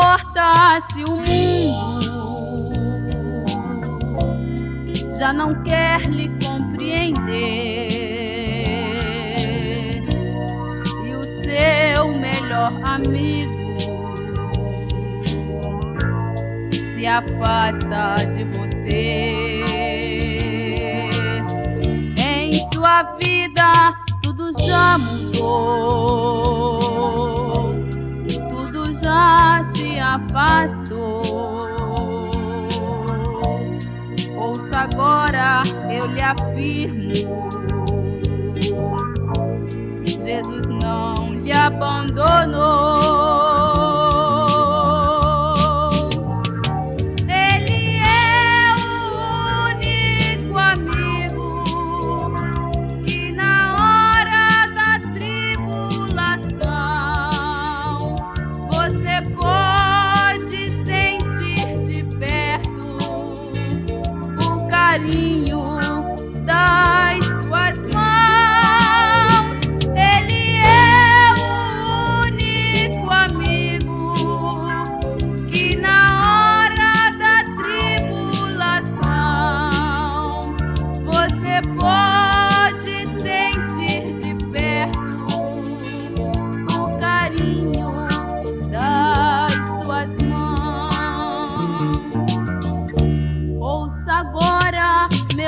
importa se o mundo já não quer lhe compreender e o seu melhor amigo se afasta de você. Em sua vida tudo já mudou. Agora, eu lhe afirmo. Jesus não lhe abandonou. O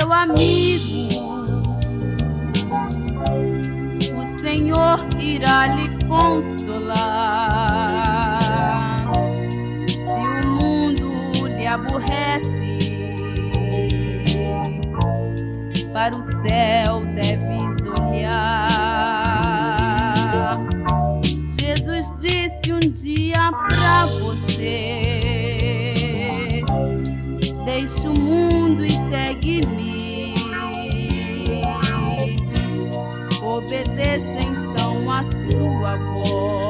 meu amigo, o Senhor irá lhe consolar. Se o mundo lhe aborrece, para o céu deves olhar. Jesus disse um dia pra você: Deixa o mundo obedeça então a sua voz.